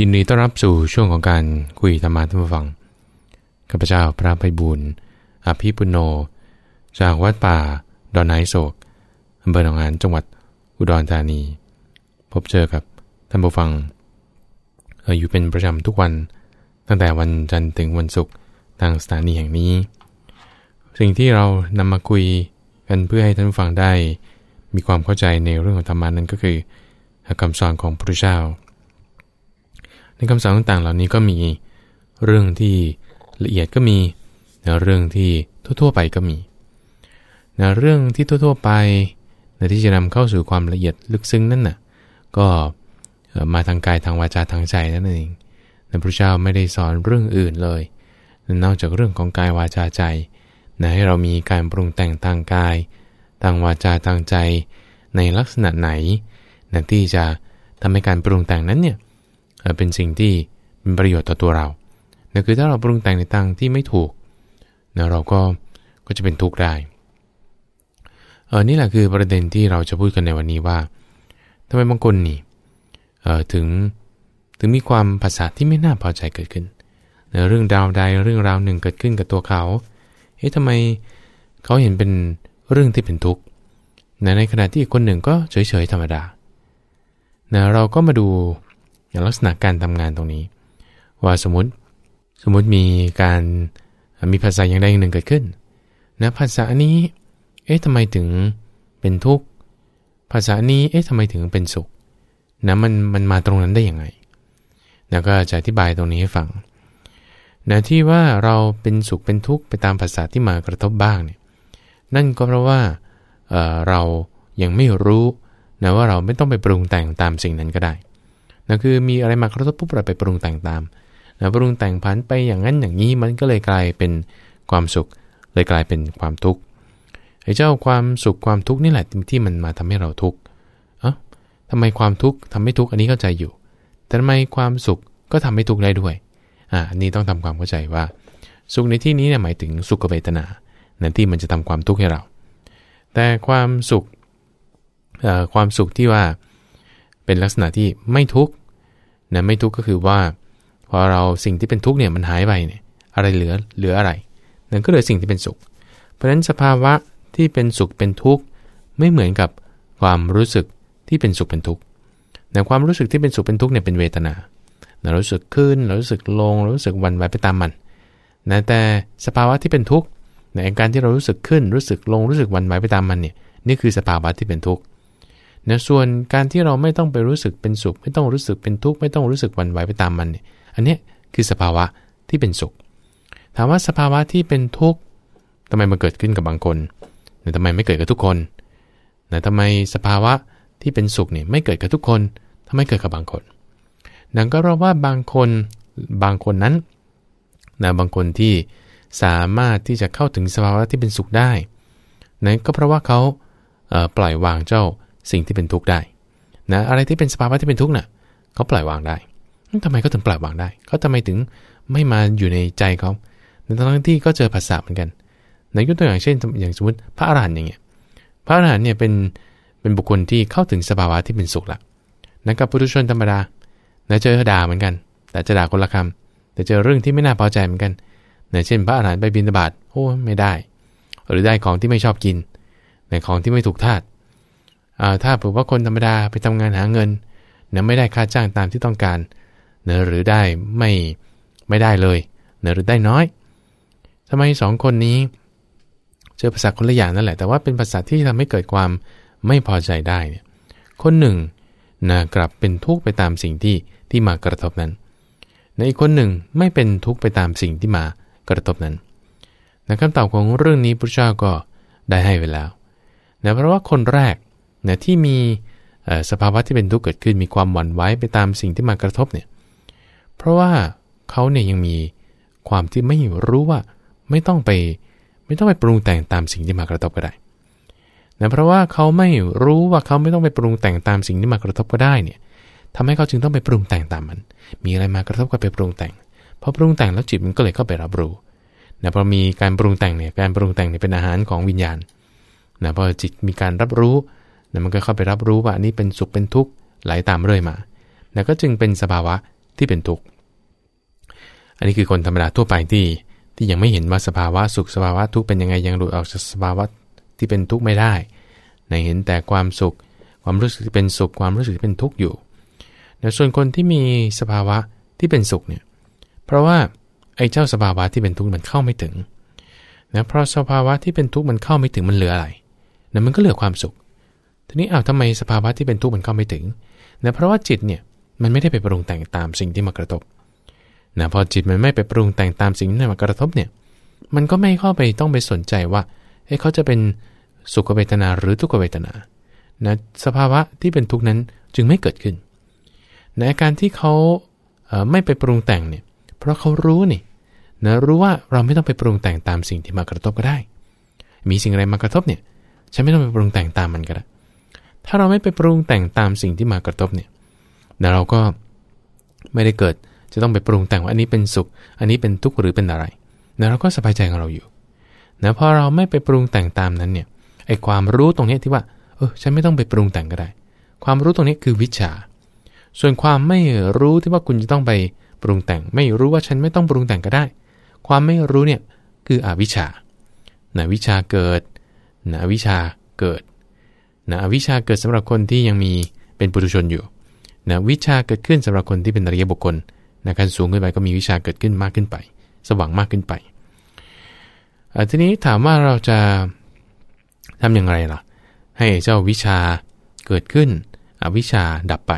ยินดีต้อนรับสู่ช่วงของการคุยธรรมะท่านผู้ฟัง ข้าพเจ้าพระไพบุญอภิปุโน จากวัดป่า ดอนไนโศกอำเภอหนองหานจังหวัดอุดรธานี พบเจอกับท่านผู้ฟัง อยู่เป็นประจำทุกวัน ตั้งแต่วันจันทร์ถึงวันศุกร์ทางสถานีแห่งนี้ สิ่งที่เรานำมาคุยกันเพื่อให้ท่านผู้ฟังได้ มีความเข้าใจในเรื่องของธรรมานั้นก็คือคำสอนของพระพุทธเจ้า ในคำสอนต่างๆ เหล่านี้ก็มีเรื่องที่ละเอียดก็มีนะเรื่องที่ทั่วๆไปก็มีนะเรื่องที่ทั่วๆไปนะที่จะนำเข้าสู่ความละเอียดลึกซึ้งนั่นน่ะก็มาทางกายทางวาจาทางใจนั่นเองนะพระเจ้าไม่ได้สอนเรื่องอื่นเลยนอกจากเรื่องของกายวาจาใจนะให้เรามีการปรุงแต่งทางกาย ทางวาจาทางใจ ในลักษณะไหนนะที่จะทำให้การปรุงแต่งนั้นเนี่ย เป็นสิ่งที่เป็นประโยชน์ต่อตัวเรานะคือถ้าเราปรุงแต่งในทางที่ไม่ถูกนะเราก็ก็จะเป็นทุกข์ได้เออนี่แหละคือประเด็นที่เราจะพูดกันในวันนี้ว่าทำไมบางคนนี่เออถึงถึงมีความภาษาที่ไม่น่าพอใจเกิดขึ้นในเรื่องดาวใดเรื่องราวหนึ่งเกิดขึ้นกับตัวเขาเฮ้ยทำไมเขาเห็นเป็นเรื่องที่เป็นทุกข์ในขณะที่คนหนึ่งก็เฉยๆธรรมดานะเราก็มาดู อย่างลักษณะการทำงานตรงนี้ ว่าสมมติสมมติมีการมีภาษาอย่างใดอย่างหนึ่งเกิดขึ้นนะภาษานี้ เอ๊ะทำไมถึงเป็นทุกข์ภาษานี้เอ๊ะทำไมถึงเป็นสุขนะมันมันมาตรงนั้นได้ยังไงนะก็จะอธิบายตรงนี้ให้ฟังนะที่ว่าเราเป็นสุขเป็นทุกข์ไปตามภาษาที่มากระทบบ้างเนี่ยนั่นก็เพราะว่าเเรายังไม่รู้นะว่าเราไม่ต้องไปปรุงแต่งตามสิ่งนั้นก็ได้ นะคือมีอะไรมากระทบปุ๊บเราไปปรุงแต่งตามนะปรุงแต่งผันไปอย่างนั้นอย่างนี้มันก็เลยกลายเป็นความสุข เลยกลายเป็นความทุกข์ไอ้เจ้าความสุขความทุกข์นี่แหละที่มันมาทำให้เราทุกข์เอ้าทำไมความทุกข์ทำให้ทุกข์อันนี้เข้าใจอยู่ แต่ทำไมความสุขก็ทำให้ทุกข์ได้ด้วยอ่าอันนี้ต้องทำความเข้าใจว่า สุขในที่นี้เนี่ยหมายถึงสุขเวทนานั่นที่มันจะทำความทุกข์ให้เรา แต่ความสุขความสุขที่ว่าเป็นลักษณะที่ไม่ทุกข์ นะไม่ทุกข์ก็คือว่า พอเราสิ่งที่เป็นทุกข์เนี่ยมันหายไปเนี่ยอะไรเหลือเหลืออะไรนั่นก็เหลือสิ่งที่เป็นสุข เพราะฉะนั้นสภาวะที่เป็นสุขเป็นทุกข์ไม่เหมือนกับความรู้สึกที่เป็นสุขเป็นทุกข์แต่ความรู้สึกที่เป็นสุขเป็นทุกข์เนี่ยเป็นเวทนาเรารู้สึกขึ้นเรารู้สึกลงเรารู้สึกวันไหวไปตามมันนะแต่สภาวะที่เป็นทุกข์ในการที่เรารู้สึกขึ้นรู้สึกลงรู้สึกวันไหวไปตามมันเนี่ยนี่คือสภาวะที่เป็นทุกข์ นะส่วนการที่เราไม่ต้องไปรู้สึกเป็นสุข ไม่ต้องรู้สึกเป็นทุกข์ไม่ต้องรู้สึกวันไหวไปตามมันเนี่ยอันนี้คือสภาวะที่เป็นสุข ถามว่าสภาวะที่เป็นทุกข์ทำไมมาเกิดขึ้นกับบางคนแต่ทำไมไม่เกิดกับทุกคนแต่ทำไมสภาวะที่เป็นสุขเนี่ยไม่เกิดกับทุกคนทำไมเกิดกับบางคนนั่นก็เพราะว่าบางคนบางคนนั้นนะบางคนที่สามารถที่จะเข้าถึงสภาวะที่เป็นสุขได้นั่นก็เพราะว่าเขาปล่อยวางเจ้า สิ่งที่เป็นทุกข์ได้นะอะไรที่เป็นสภาวะที่เป็นทุกข์น่ะเขาปล่อยวางได้ทำไมเขาถึงปล่อยวางได้เขาทำไมถึงไม่มาอยู่ในใจเขาในทั้งที่ก็เจอภาษาเหมือนกันในยกตัวอย่างเช่น อย่างสมมติพระอรหันต์อย่างเงี้ยพระอรหันต์เนี่ยเป็นเป็นบุคคลที่เข้าถึงสภาวะที่เป็นสุขละนั่นกับปุถุชนธรรมดานะเจอด่าเหมือนกัน แต่จะด่าคนละคำแต่เจอเรื่องที่ไม่น่าพอใจเหมือนกันนะเช่น พระอรหันต์ไปบินตบาตโอ้ไม่ได้ หรือได้ของที่ไม่ชอบกินในของที่ไม่ถูกทาต ถ้าเผื่อว่าคนธรรมดาไปทำงานหาเงินเนะไม่ได้ค่าจ้างตามที่ต้องการเนะหรือได้ไม่ไม่ได้เลยเนะหรือได้น้อยทำไมสองคนนี้ เจอภาษาคนละอย่างนั่นแหละ แต่ว่าเป็นภาษาที่ทำให้เกิดความไม่พอใจได้เนี่ยคนหนึ่งนะกลับเป็นทุกข์ไปตามสิ่งที่ที่มากระทบนั้นในอีกคนหนึ่งไม่เป็นทุกข์ไปตามสิ่งที่มากระทบนั้นนะคำตอบของเรื่องนี้พระเจ้าก็ได้ให้ไว้แล้วนะเพราะว่าคนแรก นะที่มีสภาวะที่เป็นทุกข์เกิดขึ้นมีความหวั่นไหวไปตามสิ่งที่มากระทบเนี่ยเพราะว่าเขาเนี่ยยังมีความที่ไม่รู้ว่าไม่ต้องไปไม่ต้องไปปรุงแต่งตามสิ่งที่มากระทบก็ได้นะเพราะว่าเขาไม่รู้ว่าเขาไม่ต้องไปปรุงแต่งตามสิ่งที่มากระทบก็ได้เนี่ยทำให้เขาจึงต้องไปปรุงแต่งตามมัน มีอะไรมากระทบก็ไปปรุงแต่งพอปรุงแต่งแล้วจิตมันก็เลยเข้าไปรับรู้นะพอมีการปรุงแต่งเนี่ยการปรุงแต่งเนี่ยเป็นอาหารของวิญญาณนะพอจิตมีการรับรู้ นะมันก็เข้าไปรับรู้ว่าอันนี้เป็นสุขเป็นทุกข์ไหลาตามเรื่อยมาแล้วก็จึงเป็นสภาวะที่เป็นทุกข์ อันนี้คือคนธรรมดาทั่วไปที่ที่ยังไม่เห็นว่าสภาวะสุขสภาวะทุกข์เป็นยังไงยังหลุดออกจากสภาวะที่เป็นทุกข์ไม่ได้ในเห็นแต่ความสุข ความรู้สึกที่เป็นสุขความรู้สึกที่เป็นทุกข์อยู่แต่ส่วนคนที่มีสภาวะที่เป็นสุขเนี่ย เพราะว่าไอ้เจ้าสภาวะที่เป็นทุกข์มันเข้าไม่ถึงนะเพราะสภาวะที่เป็นทุกข์มันเข้าไม่ถึงมันเหลืออะไรนะมันก็เหลือความสุข ทีนี้อ้าวทำไมสภาวะที่เป็นทุกข์มันเข้าไม่ถึงนะเพราะว่าจิตเนี่ยมันไม่ได้ไปปรุงแต่งตามสิ่งที่มากระทบนะพอจิตมันไม่ไปปรุงแต่งตามสิ่งที่มากระทบเนี่ยมันก็ไม่เข้าไปต้องไปสนใจว่าเอ้เขาจะเป็นสุขเวทนาหรือทุกขเวทนานะสภาวะที่เป็นทุกข์นั้นจึงไม่เกิดขึ้นในอาการที่เขาไม่ไปปรุงแต่งเนี่ยเพราะเขารู้นี่นะรู้ว่าเราไม่ต้องไปปรุงแต่งตามสิ่งที่มากระทบก็ได้ มีสิ่งอะไรมากระทบเนี่ยฉันไม่ต้องไปปรุงแต่งตามมันก็ได้ ถ้าเราไม่ไปปรุงแต่งตามสิ่งที่มากระทบเนี่ยเราก็ไม่ได้เกิดจะต้องไปปรุงแต่งว่าอันนี้เป็นสุข อันนี้เป็นทุกข์หรือเป็นอะไรนะเราก็สบายใจของเราอยู่นะพอเราไม่ไปปรุงแต่งตามนั้นเนี่ยไอ้ความรู้ตรงนี้ที่ว่าเออฉันไม่ต้องไปปรุงแต่งก็ได้ ความรู้ตรงนี้คือวิชา ส่วนความไม่รู้ที่ว่าคุณจะต้องไปปรุงแต่ง ไม่รู้ว่าฉันไม่ต้องปรุงแต่งก็ได้ ความไม่รู้เนี่ยคืออวิชชานะวิชาเกิดนะวิชาเกิด นะวิชาเกิดสำหรับคนที่ยังมีเป็นปุถุชนอยู่นะวิชาเกิดขึ้นสำหรับคนที่เป็นอริยบุคคลนะขั้นสูงขึ้นไปก็มีวิชาเกิดขึ้นมากขึ้นไป สว่างมากขึ้นไปทีนี้ถามว่าเราจะทำอย่างไรล่ะ ให้เจ้าวิชาเกิดขึ้นอวิชาดับไป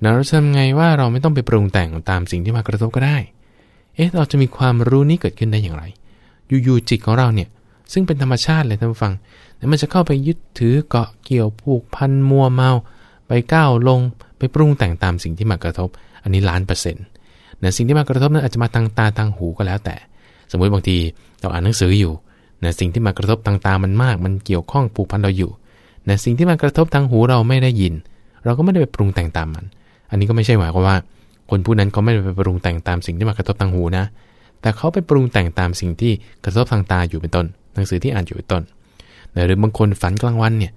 เราจะทำไงว่าเราไม่ต้องไปปรุงแต่งตามสิ่งที่มากระทบก็ได้ เอ๊ะเราจะมีความรู้นี้เกิดขึ้นได้อย่างไร อยู่ๆจิตของเราเนี่ย ซึ่งเป็นธรรมชาติเลยท่านผู้ฟังแต่มันจะเข้าไปยึดถือเกาะเกี่ยวผูกพันมัวเมา ไปก้าวลงไปปรุงแต่งตามสิ่งที่มากระทบ อันนี้ล้านเปอร์เซ็นต์นะสิ่งที่มากระทบนั้นอาจจะมาทางตาทางหูก็แล้วแต่ สมมุติบางทีเราอ่านหนังสืออยู่นะสิ่งที่มากระทบทางตามันมาก มันเกี่ยวข้องผูกพันเราอยู่นะสิ่งที่มากระทบทางหูเราไม่ได้ยิน เราก็ไม่ได้ไปปรุงแต่งตามมัน อันนี้ก็ไม่ใช่หมายความว่า คนผู้นั้นเขาไม่ได้ไปปรุงแต่งตามสิ่งที่มากระทบทางหูนะ แต่เขาไปปรุงแต่งตามสิ่งที่กระทบทางตาอยู่เป็นต้น หนังสือที่อ่านอยู่เป็นต้นหรือบางคนฝันกลางวันเนี่ย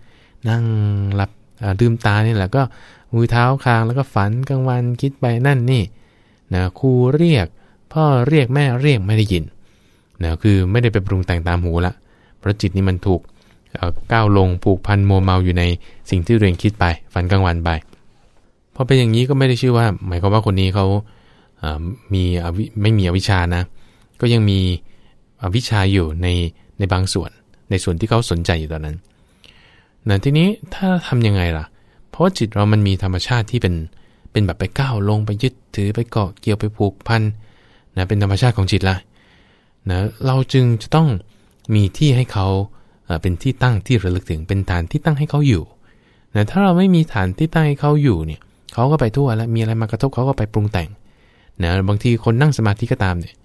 นั่งหลับดื่มตาเนี่ยแหละก็มือเท้าคางแล้วก็ฝันกลางวันคิดไปนั่นนี่นะครูเรียก พ่อเรียกแม่เรียกไม่ได้ยินนะคือไม่ได้ไปปรุงแต่งตามหูละเพราะจิตนี้มันถูกก้าวลงผูกพันโมเมาอยู่ในสิ่งที่ตัวเองคิดไปฝันกลางวันไปพอเป็นอย่างนี้ก็ไม่ได้ชื่อว่า หมายความว่าคนนี้เขามีไม่มีอวิชานะ ก็ยังมีอวิชาอยู่ใน ในบางส่วน ในส่วนที่เขาสนใจอยู่ตอนนั้นนะทีนี้ถ้าทํำยังไงล่ะ เพราะว่าจิตเรามันมีธรรมชาติที่เป็นเป็นแบบไปก้าวลงไปยึดถือไปเกาะเกี่ยวไปผูกพันนะเป็นธรรมชาติของจิตละนะเราจึงจะต้องมีที่ให้เขาเป็นที่ตั้งที่ระลึกถึงเป็นฐานที่ตั้งให้เขาอยู่นะถ้าเราไม่มีฐานที่ตั้งให้เขาอยู่เนี่ยเขาก็ไปทั่วแล้วมีอะไรมากระทบเขาก็ไปปรุงแต่งนะบางทีคนนั่งสมาธิก็ตามเนี่ย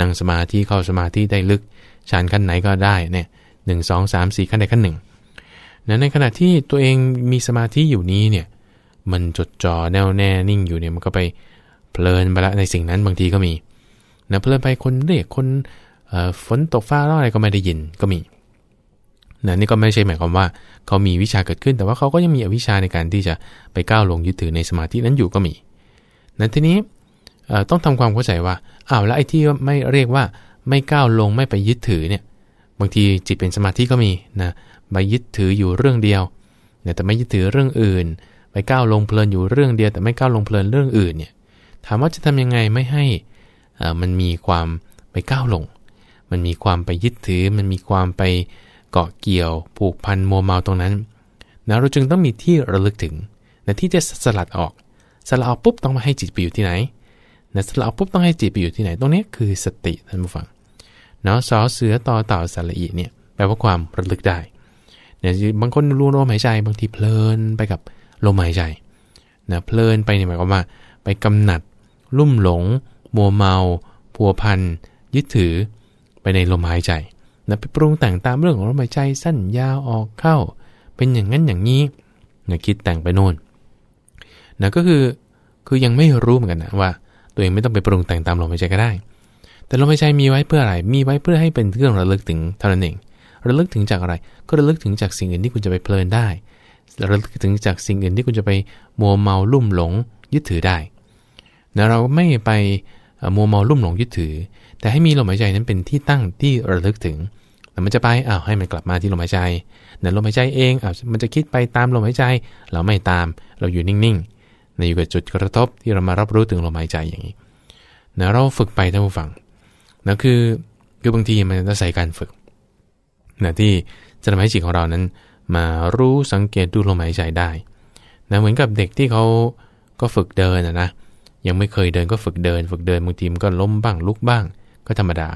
นั่งสมาธิเข้าสมาธิได้ลึก ฌานขั้นไหนก็ได้เนี่ยหนึ่งสองสามสี่ขั้นใดขั้นหนึ่งนะในขณะที่ตัวเองมีสมาธิอยู่นี้เนี่ยมันจดจ่อแน่วแน่นิ่งอยู่เนี่ยมันก็ไปเพลินไปละในสิ่งนั้นบางทีก็มีนะเพลินไปคนเรียกคนฝนตกฟ้าร้องอะไรก็ไม่ได้ยินก็มีนะนี่ก็ไม่ใช่หมายความว่าเขามีวิชาเกิดขึ้น แต่ว่าเขาก็ยังมีอวิชาในการที่จะไปก้าวลงยึดถือในสมาธินั้นอยู่ก็มีนะทีนี้ต้องทำความเข้าใจว่าอ้าวแล้วไอ้ที่ไม่เรียกว่า ไม่ก้าวลงไม่ไปยึดถือเนี่ยบางทีจิตเป็นสมาธิก็มีนะไปยึดถืออยู่เรื่องเดียวเนี่ยแต่ไม่ยึดถือเรื่องอื่น ไปก้าวลงเพลินอยู่เรื่องเดียว แต่ไม่ก้าวลงเพลินเรื่องอื่นเนี่ยถามว่าจะทำยังไงไม่ให้มันมีความไปก้าวลง มันมีความไปยึดถือ มันมีความไปเกาะเกี่ยว ผูกพันโมเมาตรงนั้นนะเราจึงต้องมีที่ระลึกถึงนะที่จะสลัดออก สลัดออกปุ๊บต้องมาให้จิตไปอยู่ที่ไหนนะสลัดออกปุ๊บต้องให้จิตไปอยู่ที่ไหน ตรงนี้คือสติท่านผู้ฟัง เนาะสอเสือต่อเต่าสระอีเนี่ยแปลว่าความระลึกได้เนี่ยบางคนรู้ลมหายใจบางทีเพลินไปกับลมหายใจนะเพลินไปเนี่ยหมายความว่า ไปกำหนัด ลุ่มหลง มัวเมาพัวพันยึดถือไปในลมหายใจนะไปปรุงแต่งตามเรื่องของลมหายใจสั้นยาวออกเข้า เป็นอย่างนั้นอย่างนี้นะคิดแต่งไปโน่นนะก็คือคือยังไม่รู้เหมือนกันนะว่า ตัวเองไม่ต้องไปปรุงแต่งตามลมหายใจก็ได้ แต่ลมหายใจมีไว้เพื่ออะไร มีไว้เพื่อให้เป็นเครื่องระลึกถึงเท่านั้นเอง ระลึกถึงจากอะไร ก็ระลึกถึงจากสิ่งอื่นที่คุณจะไปเพลินได้ ระลึกถึงจากสิ่งอื่นที่คุณจะไปมัวเมาลุ่มหลงยึดถือได้นะเราไม่ไปมัวเมาลุ่มหลงยึดถือ แต่ให้มีลมหายใจนั้นเป็นที่ตั้งที่ระลึกถึงแต่มันจะไปอ้าวให้มันกลับมาที่ลมหายใจนะลมหายใจเองอ้าวมันจะคิดไปตามลมหายใจ เราไม่ตาม เราอยู่นิ่งๆในอยู่กับจุดกระทบที่เรามารับรู้ถึงลมหายใจอย่างนี้นะเราฝึกไปท่านผู้ฟัง นะคือคือบางทีมันจะใส่การฝึกนะที่จะทำให้จิตของเรานั้น มารู้สังเกตดูลมหายใจได้นะเหมือนกับเด็กที่เขาก็ฝึกเดินนะนะยังไม่เคยเดินก็ฝึกเดิน ฝึกเดินบางทีมันก็ล้มบ้างลุกบ้างก็ธรรมดา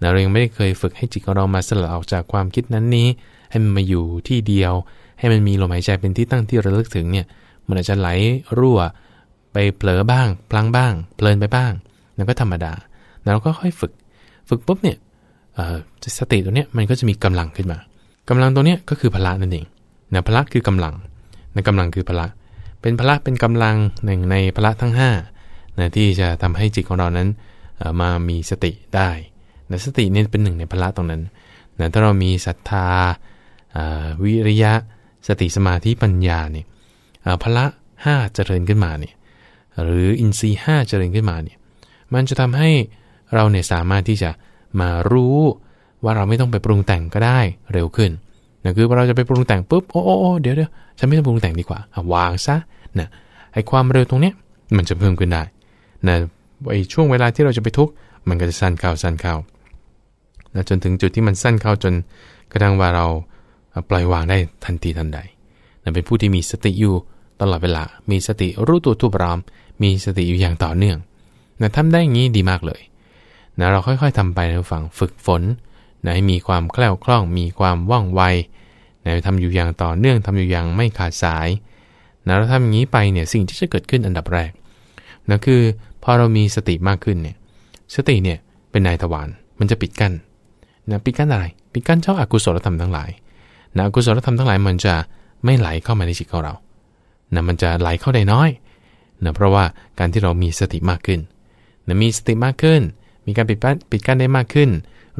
นะเรายังไม่ได้เคยฝึกให้จิตของเรามาสลัดออกจากความคิดนั้นนี้ ให้มันมาอยู่ที่เดียว ให้มันมีลมหายใจเป็นที่ตั้งที่ระลึกถึงเนี่ยมันอาจจะไหลรั่ว ไปเผลอบ้าง พลังบ้าง เพลินไปบ้างนั่นก็ธรรมดา เราก็ค่อยฝึก ฝึกปุ๊บเนี่ยสติตัวเนี้ยมันก็จะมีกำลังขึ้นมากำลังตัวเนี้ยก็คือพละนั่นเองนะพละคือกำลังนะกำลังคือพละ เป็นพละเป็นกำลังหนึ่งในพละทั้ง5นะที่จะทำให้จิตของเรานั้นมามีสติได้นะสตินี่เป็นหนึ่งในพละตรงนั้นนะถ้าเรามีศรัทธาวิริยะ สติสมาธิปัญญาเนี่ยพละห้าเจริญขึ้นมาเนี่ยหรืออินทรีย์ห้าเจริญขึ้นมาเนี่ยมันจะทำให้ เราเนี่ยสามารถที่จะมารู้ว่าเราไม่ต้องไปปรุงแต่งก็ได้เร็วขึ้นนะคือเราจะไปปรุงแต่งปุ๊บโอ้โอ้เดี๋ยวเดี๋ยวฉันไม่ต้องปรุงแต่งดีกว่าวางซะนะไอ้ความเร็วตรงเนี้ยมันจะเพิ่มขึ้นได้นะไอ้ช่วงเวลาที่เราจะไปทุกข์มันก็จะสั้นเข้าสั้นเข้านะจนถึงจุดที่มันสั้นเข้าจนกระทั่งว่าเราปล่อยวางได้ทันทีทันใดนะเป็นผู้ที่มีสติอยู่ตลอดเวลา มีสติรู้ตัวทุบราม มีสติอยู่อย่างต่อเนื่องนะทำได้อย่างนี้ดีมากเลย นะเราค่อยๆทำไปนะฟังฝึกฝนนะให้มีความแคล่วคล่อง มีความว่องไวนะทำอยู่อย่างต่อเนื่องทำอยู่อย่างไม่ขาดสายนะเราทำอย่างนี้ไปเนี่ยสิ่งที่จะเกิดขึ้นอันดับแรกนะคือพอเรามีสติมากขึ้นเนี่ยสติเนี่ยเป็นนายทวารมันจะปิดกั้นนะปิดกั้นอะไรปิดกั้นเจ้าอากุศลธรรมทั้งหลายนะอกุศลธรรมทั้งหลายมันจะไม่ไหลเข้ามาในจิตของเรานะมันจะไหลเข้าได้น้อยนะเพราะว่าการที่เรามีสติมากขึ้นนะมีสติมากขึ้น มีการปิดกั้นปิดกั้นได้มากขึ้น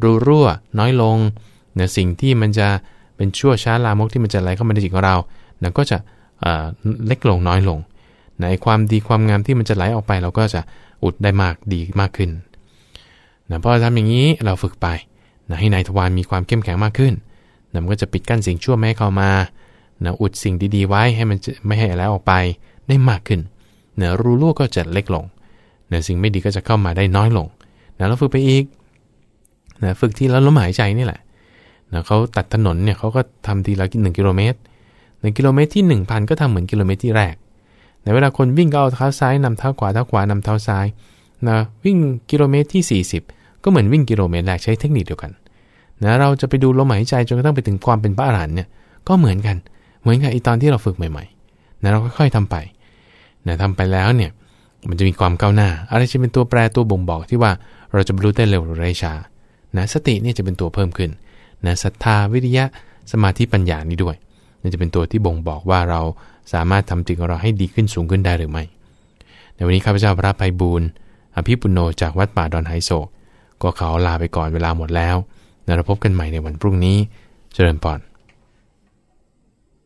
รูรั่วน้อยลงเนะสิ่งที่มันจะเป็นชั่วช้าลามกที่มันจะไหลเข้ามาในจิตของเรานะก็จะเล็กลงน้อยลงในความดีความงามที่มันจะไหลออกไป เราก็จะอุดได้มากดีมากขึ้นนะพอทำอย่างนี้เราฝึกไปนะให้นายทวารมีความเข้มแข็งมากขึ้นนะมันก็จะปิดกั้นสิ่งชั่วไม่ให้เข้ามานะอุดสิ่งดีๆไว้ให้มันไม่ให้แล้วออกไปได้มากขึ้นเนะรูรั่วก็จะเล็กลงเนะสิ่งไม่ดีก็จะเข้ามาได้น้อยลง นะแล้วฝึกไปอีกนะฝึกที่แล้วลมหายใจนี่แหละนะเขาตัดถนนเนี่ยเขาก็ทำทีละหนึ่งกิโลเมตรหนึ่งกิโลเมตรที่ 1,000 ก็ทำเหมือนกิโลเมตรที่แรกในเวลาคนวิ่งก็เอาเท้าซ้ายนำเท้าขวาเท้าขวานำเท้าซ้ายนะวิ่งกิโลเมตรที่ 40 ก็เหมือนวิ่งกิโลเมตรแรกใช้เทคนิคเดียวกันนะเราจะไปดูลมหายใจจนกระทั่งไปถึงความเป็นพระอรหันต์เนี่ยก็เหมือนกัน เหมือนกับอีตอนที่เราฝึกใหม่ๆนะเราค่อยๆทำไปนะทำไปแล้วเนี่ย มันจะมีความก้าวหน้า อะไรจะเป็นตัวแปรตัวบ่งบอกที่ว่าเราจะบรรลุได้เร็วหรือช้านะสติเนี่ยจะเป็นตัวเพิ่มขึ้นนะศรัทธาวิริยะสมาธิปัญญานี้ด้วยนี่จะเป็นตัวที่บ่งบอกว่าเราสามารถทำจิตของเราให้ดีขึ้นสูงขึ้นได้หรือไม่ ในวันนี้ข้าพเจ้าพระภัยบูรณ์อภิปุโนจากวัดป่าดอนไฮโศก ก็ขาลาไปก่อนเวลาหมดแล้วเราพบกันใหม่ในวันพรุ่งนี้ เจริญพร